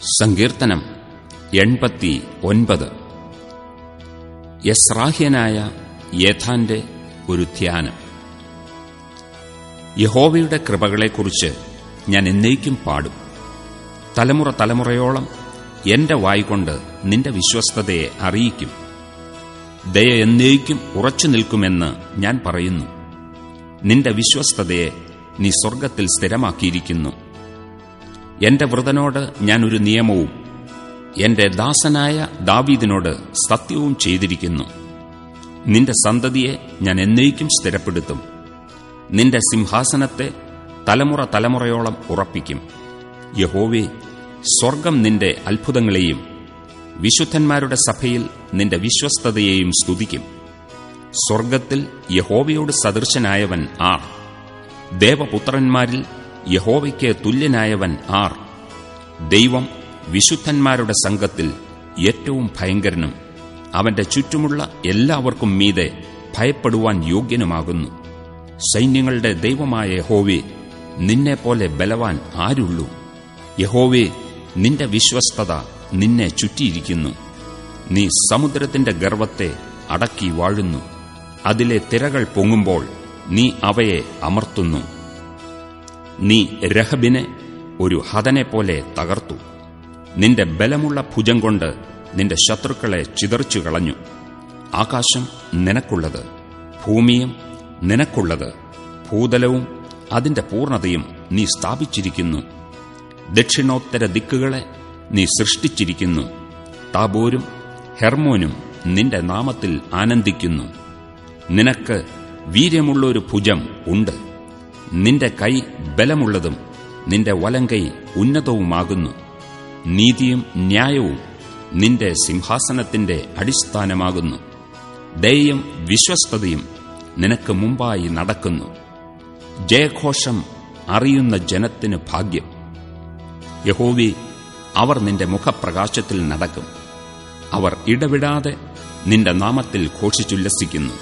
സങ്കീർത്തനം എൺപത്തി ഒൻപത്. യസ്രാഹ്യനായ യേഥാന്റെ ഒരു ധ്യാനം. യഹോവയുടെ കൃപകളെക്കുറിച്ച് ഞാൻ എന്നേക്കും പാടും. തലമുറ തലമുറയോളം എന്റെ വായിക്കൊണ്ട് നിന്റെ വിശ്വസ്തതയെ അറിയിക്കും. ദയ എന്നേക്കും ഉറച്ചു നിൽക്കുമെന്ന് ഞാൻ പറയുന്നു. നിന്റെ വിശ്വസ്തതയെ നീ സ്വർഗത്തിൽ സ്ഥിരമാക്കിയിരിക്കുന്നു. എന്റെ വൃതനോട് ഞാൻ ഒരു നിയമവും എന്റെ ദാസനായ ദാവീദിനോട് സത്യവും ചെയ്തിരിക്കുന്നു. നിന്റെ സന്തതിയെ ഞാൻ എന്നേക്കും സ്ഥിരപ്പെടുത്തും. നിന്റെ സിംഹാസനത്തെ തലമുറ തലമുറയോളം ഉറപ്പിക്കും. യഹോവേ സ്വർഗം നിന്റെ അത്ഭുതങ്ങളെയും വിശുദ്ധന്മാരുടെ സഭയിൽ നിന്റെ വിശ്വസ്തതയെയും സ്തുതിക്കും. സ്വർഗത്തിൽ യഹോവയോട് സദൃശനായവൻ ആ ദേവപുത്രന്മാരിൽ യഹോവയ്ക്ക് തുല്യനായവൻ ആർ. ദൈവം വിശുദ്ധന്മാരുടെ സംഘത്തിൽ ഏറ്റവും ഭയങ്കരനും അവന്റെ ചുറ്റുമുള്ള എല്ലാവർക്കും മീതെ ഭയപ്പെടുവാൻ യോഗ്യനുമാകുന്നു. സൈന്യങ്ങളുടെ ദൈവമായ യഹോവേ നിന്നെപ്പോലെ ബലവാൻ ആരുള്ളൂ? യഹോവേ നിന്റെ വിശ്വസ്തത നിന്നെ ചുറ്റിയിരിക്കുന്നു. നീ സമുദ്രത്തിന്റെ ഗർവത്തെ അടക്കി വാഴുന്നു. അതിലെ തിരകൾ പൊങ്ങുമ്പോൾ നീ അവയെ അമർത്തുന്നു. നീ രഹബിനെ ഒരു ഹതനെപ്പോലെ തകർത്തു. നിന്റെ ബലമുള്ള ഭുജം കൊണ്ട് നിന്റെ ശത്രുക്കളെ ചിതറിച്ചു കളഞ്ഞു. ആകാശം നിനക്കുള്ളത് ഭൂമിയും നിനക്കുള്ളത് ഭൂതലവും അതിന്റെ പൂർണതയും നീ സ്ഥാപിച്ചിരിക്കുന്നു. ദക്ഷിണോത്തര ദിക്കുകളെ നീ സൃഷ്ടിച്ചിരിക്കുന്നു. താബോരും ഹെർമോനും നിന്റെ നാമത്തിൽ ആനന്ദിക്കുന്നു. നിനക്ക് വീര്യമുള്ളൊരു ഭുജം ഉണ്ട്. നിന്റെ കൈ ബലമുള്ളതും നിന്റെ വലങ്കൈ ഉന്നതവുമാകുന്നു. നീതിയും ന്യായവും നിന്റെ സിംഹാസനത്തിന്റെ അടിസ്ഥാനമാകുന്നു. ദയയും വിശ്വസ്തതയും നിനക്ക് മുമ്പായി നടക്കുന്നു. ജയഘോഷം അറിയുന്ന ജനത്തിന് ഭാഗ്യം. യഹോവി അവർ നിന്റെ മുഖപ്രകാശത്തിൽ നടക്കും. അവർ ഇടവിടാതെ നിന്റെ നാമത്തിൽ ഘോഷിച്ചുല്ലസിക്കുന്നു.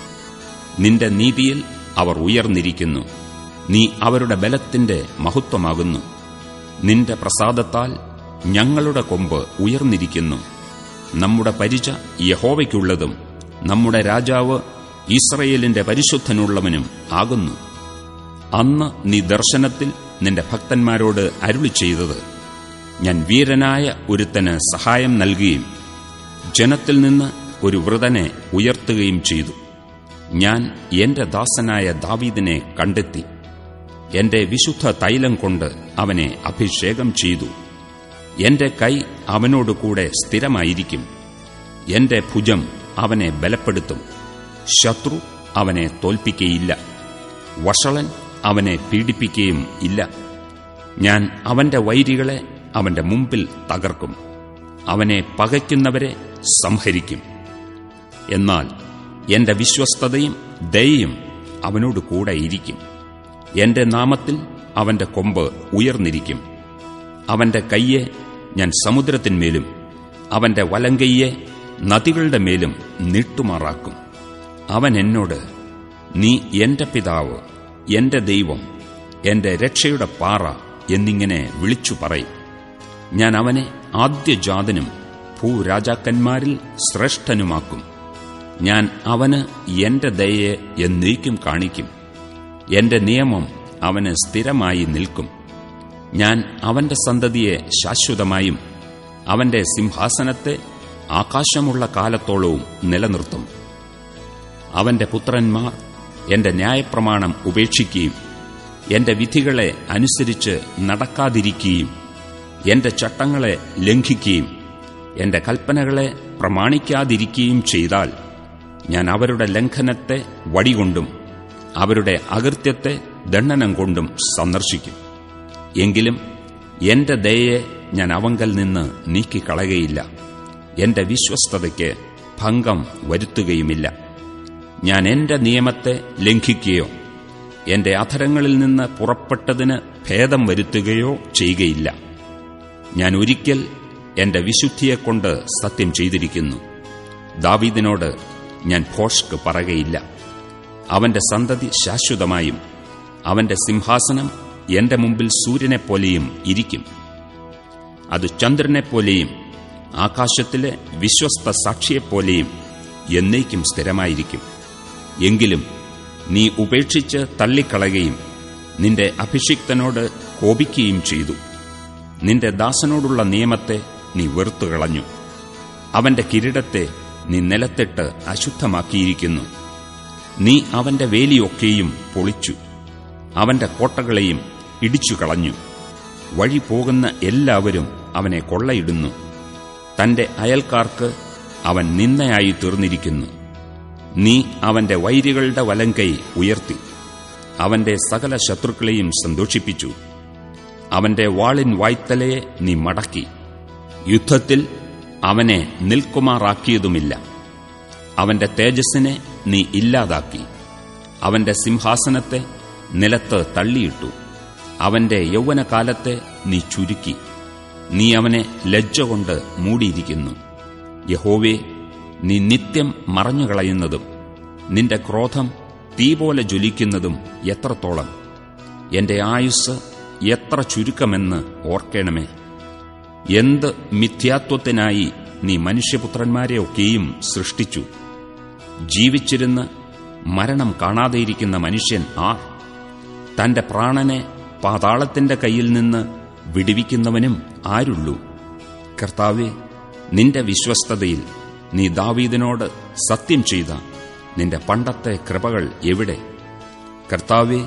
നിന്റെ നീതിയിൽ അവർ ഉയർന്നിരിക്കുന്നു. നീ അവരുടെ ബലത്തിന്റെ മഹത്വമാകുന്നു. നിന്റെ പ്രസാദത്താൽ ഞങ്ങളുടെ കൊമ്പ് ഉയർന്നിരിക്കുന്നു. നമ്മുടെ പരിച യഹോവയ്ക്കുള്ളതും നമ്മുടെ രാജാവ് ഇസ്രയേലിന്റെ പരിശുദ്ധനുള്ളവനും ആകുന്നു. അന്ന് നീ ദർശനത്തിൽ നിന്റെ ഭക്തന്മാരോട് അരുളി ചെയ്തത്. ഞാൻ വീരനായ ഒരുത്തന് സഹായം നൽകുകയും ജനത്തിൽ നിന്ന് ഒരു വ്രതനെ ഉയർത്തുകയും ചെയ്തു. ഞാൻ എന്റെ ദാസനായ ദാവീദിനെ കണ്ടെത്തി. എന്റെ വിശുദ്ധ തൈലം കൊണ്ട് അവനെ അഭിഷേകം ചെയ്തു. എന്റെ കൈ അവനോട് കൂടെ സ്ഥിരമായിരിക്കും. എന്റെ ഭുജം അവനെ ബലപ്പെടുത്തും. ശത്രു അവനെ തോൽപ്പിക്കുകയില്ല വഷളൻ അവനെ പീഡിപ്പിക്കുകയും ഇല്ല. ഞാൻ അവന്റെ വൈരികളെ അവന്റെ മുമ്പിൽ തകർക്കും. അവനെ പകയ്ക്കുന്നവരെ സംഹരിക്കും. എന്നാൽ എന്റെ വിശ്വസ്തതയും ദയയും അവനോട് കൂടെ ഇരിക്കും. എന്റെ നാമത്തിൽ അവന്റെ കൊമ്പ് ഉയർന്നിരിക്കും. അവന്റെ കയ്യെ ഞാൻ സമുദ്രത്തിന്മേലും അവന്റെ വലങ്കയ്യെ നദികളുടെ മേലും നീട്ടുമാറാക്കും. അവൻ എന്നോട് നീ എന്റെ പിതാവ് എന്റെ ദൈവം എന്റെ രക്ഷയുടെ പാറ എന്നിങ്ങനെ വിളിച്ചു പറയും. ഞാൻ അവനെ ആദ്യജാതനും ഭൂരാജാക്കന്മാരിൽ ശ്രേഷ്ഠനുമാക്കും. ഞാൻ അവന് എന്റെ ദയയെ എന്നേക്കും കാണിക്കും. എന്റെ നിയമം അവന് സ്ഥിരമായി നിൽക്കും. ഞാൻ അവന്റെ സന്തതിയെ ശാശ്വതമായും അവന്റെ സിംഹാസനത്തെ ആകാശമുള്ള കാലത്തോളവും നിലനിർത്തും. അവന്റെ പുത്രന്മാർ എന്റെ ന്യായപ്രമാണം ഉപേക്ഷിക്കുകയും എന്റെ വിധികളെ അനുസരിച്ച് നടക്കാതിരിക്കുകയും എന്റെ ചട്ടങ്ങളെ ലംഘിക്കുകയും എന്റെ കൽപ്പനകളെ പ്രമാണിക്കാതിരിക്കുകയും ചെയ്താൽ ഞാൻ അവരുടെ ലംഘനത്തെ വടികൊണ്ടും അവരുടെ അകൃത്യത്തെ ദണ്ഡനം കൊണ്ടും സന്ദർശിക്കും. എങ്കിലും എന്റെ ദയയെ ഞാൻ അവങ്കൽ നിന്ന് നീക്കിക്കളകയില്ല എന്റെ വിശ്വസ്തതയ്ക്ക് ഭംഗം വരുത്തുകയുമില്ല. ഞാൻ എന്റെ നിയമത്തെ ലംഘിക്കുകയോ എന്റെ അധരങ്ങളിൽ നിന്ന് പുറപ്പെട്ടതിന് ഭേദം വരുത്തുകയോ ചെയ്യുകയില്ല. ഞാൻ ഒരിക്കൽ എന്റെ വിശുദ്ധിയെക്കൊണ്ട് സത്യം ചെയ്തിരിക്കുന്നു. ദാവീദിനോട് ഞാൻ ഭോഷ്ക്ക് പറകയില്ല അവന്റെ സന്തതി ശാശ്വതമായും അവന്റെ സിംഹാസനം എന്റെ മുമ്പിൽ സൂര്യനെ സൂര്യനെപ്പോലെയും ഇരിക്കും. അത് ചന്ദ്രനെ ചന്ദ്രനെപ്പോലെയും ആകാശത്തിലെ വിശ്വസ്ത സാക്ഷിയെപ്പോലെയും എന്നേക്കും സ്ഥിരമായിരിക്കും. എങ്കിലും നീ ഉപേക്ഷിച്ച് തള്ളിക്കളയുകയും നിന്റെ അഭിഷിക്തനോട് കോപിക്കുകയും ചെയ്തു. നിന്റെ ദാസനോടുള്ള നിയമത്തെ നീ വെറുത്തുകളഞ്ഞു. അവന്റെ കിരീടത്തെ നീ നിലത്തിട്ട് അശുദ്ധമാക്കിയിരിക്കുന്നു. നീ അവന്റെ വേലിയൊക്കെയും പൊളിച്ചു. അവന്റെ കോട്ടകളെയും ഇടിച്ചു കളഞ്ഞു വഴി പോകുന്ന എല്ലാവരും അവനെ കൊള്ളയിടുന്നു. തന്റെ അയൽക്കാർക്ക് അവൻ നിന്നയായി തീർന്നിരിക്കുന്നു. നീ അവന്റെ വൈരികളുടെ വലങ്കൈ ഉയർത്തി. അവന്റെ സകല ശത്രുക്കളെയും സന്തോഷിപ്പിച്ചു. അവന്റെ വാളിൻ വായ്ത്തലയെ നീ മടക്കി. യുദ്ധത്തിൽ അവനെ നിൽക്കുമാറാക്കിയതുമില്ല. അവന്റെ തേജസ്സിനെ നീ ഇല്ലാതാക്കി. അവന്റെ സിംഹാസനത്തെ നിലത്ത് തള്ളിയിട്ടു. അവന്റെ യൗവനകാലത്തെ നീ ചുരുക്കി. നീ അവനെ ലജ്ജ കൊണ്ട് മൂടിയിരിക്കുന്നു. യഹോവേ നീ നിത്യം മറഞ്ഞുകളയുന്നതും നിന്റെ ക്രോധം തീ പോലെ ജ്വലിക്കുന്നതും എത്രത്തോളം. എന്റെ ആയുസ് എത്ര ചുരുക്കമെന്ന് ഓർക്കണമേ. എന്ത് മിഥ്യാത്വത്തിനായി നീ മനുഷ്യപുത്രന്മാരെയൊക്കെയും സൃഷ്ടിച്ചു. ജീവിച്ചിരുന്ന് മരണം കാണാതെയിരിക്കുന്ന മനുഷ്യൻ ആർ തന്റെ പ്രാണനെ പാതാളത്തിന്റെ കയ്യിൽ നിന്ന് വിടിവിക്കുന്നവനും ആരുള്ളൂ. കർത്താവെ നിന്റെ വിശ്വസ്തതയിൽ നീ ദാവീദിനോട് സത്യം ചെയ്ത നിന്റെ പണ്ടത്തെ കൃപകൾ എവിടെ? കർത്താവെ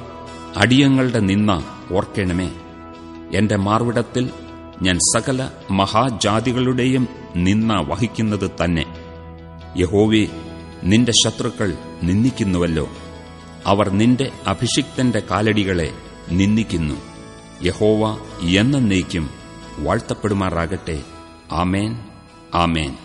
അടിയങ്ങളുടെ നിന്ന ഓർക്കണമേ. എന്റെ മാർവിടത്തിൽ ഞാൻ സകല മഹാജാതികളുടെയും നിന്ന വഹിക്കുന്നത് തന്നെ. യഹോവേ നിന്റെ ശത്രുക്കൾ നിന്ദിക്കുന്നുവല്ലോ. അവർ നിന്റെ അഭിഷിക്തന്റെ കാലടികളെ നിന്ദിക്കുന്നു. യഹോവ എന്നേക്കും വാഴ്ത്തപ്പെടുമാറാകട്ടെ. ആമേൻ. ആമേൻ.